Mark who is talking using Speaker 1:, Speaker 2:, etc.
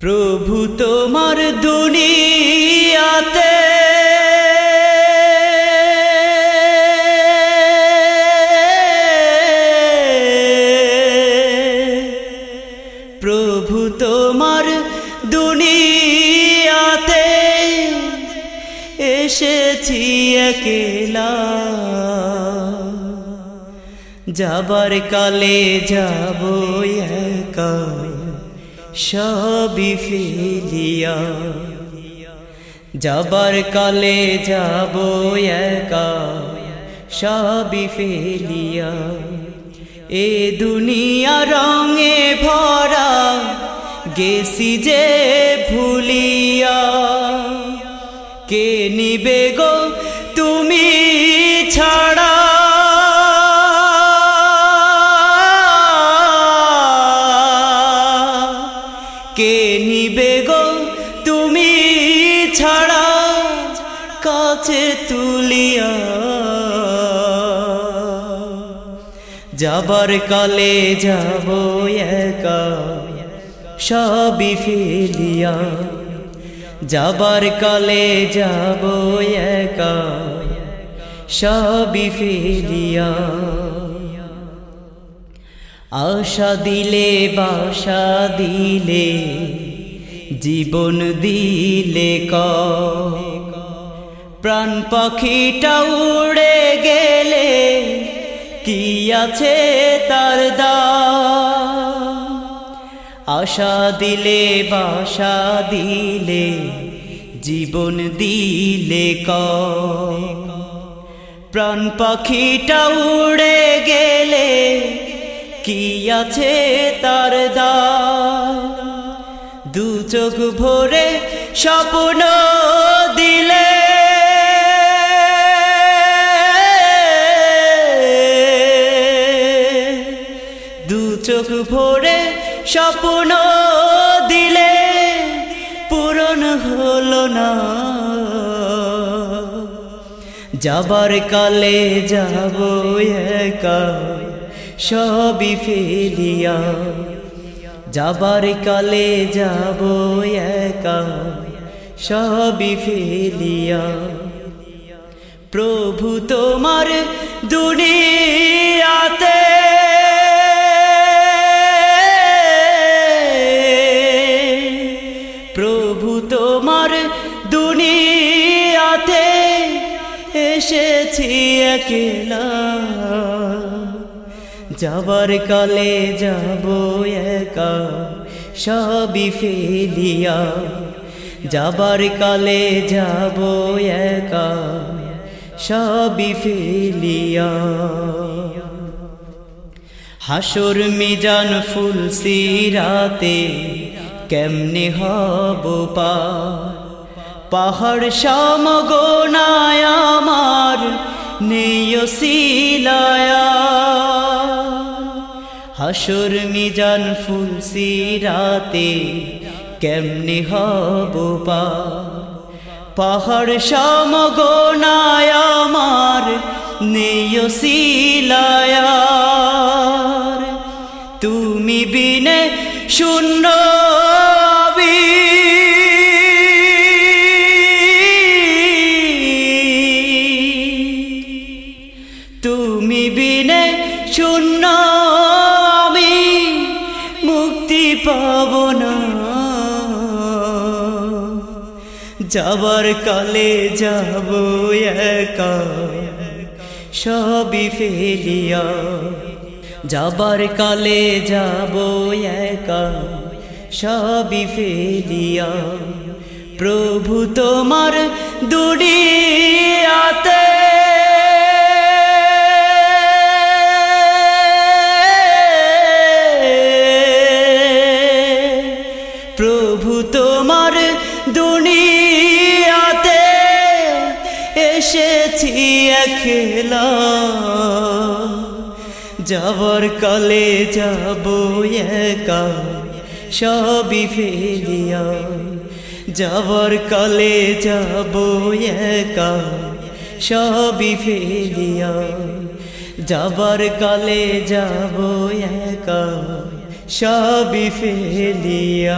Speaker 1: প্রভু তোমার দুনিয়াতে। প্রভু তোমার দুনিয়াতে এসেছি একেলা। যাবার কালে যাব একা সবই ফেলিয়া। যাবার কালে যাব একা, সবই ফেলিয়া। এ দুনিয়া রঙে ভরা, গেছি যে ভুলিয়া। কে নিবে গো নিবে গো তুমি ছাড়া কাছে তুলিয়া। যাবার কালে যাব একা, সবই ফেলিয়া। যাবার কালে যাব একা, সবই ফেলিয়া। আশা দিলে, বাসা দিলে জীবন দিলে ক। প্রাণ পাখিটা উড়ে গেলে কি আছে তার দা আশা দিলে, বাসা দিলে, জীবন দিলে ক। প্রাণ পাখিটা উড়ে গেলে কি আছে তার দা চোখ ভরে স্বপ্ন দিলে। দু চোখ ভরে স্বপ্ন দিলে, পূরণ হলো না। যাবার কালে যাব একা, সবই ফেলিয়া। যাবার কালে যাব একা সবই ফেলিয়া। প্রভু তোমার দুনিয়াতে প্রভু তোমার দুনিয়াতে এসেছি একলা। যাবার কালে যাব একা, সবই ফেলিয়া। যাবার কালে যাব একা, সবই ফেলিয়া। হাসর মিজান ফুল সিরাতে কেমনে হব পা পাহাড় সমগোনায় আমার নেয় সিলায়া হাসর মিজান ফুলসি রাতে কেমনি হব পা? পাহাড় সমগোনায় আমার নেয় সিলায়ার তুমি বিনে শূন্য পাব না যাবার কালে যাব একা, সবই ফেলিয়া যাবার কালে যাব একা, সবই ফেলিয়া প্রভু তোমার দুনিয়াতে একলা যাবার কালে যাব একা, সবই ফেলিয়া। যাবার কালে যাব একা, সবই ফেলিয়া। যাবার কালে যাব একা, সবই ফেলিয়া।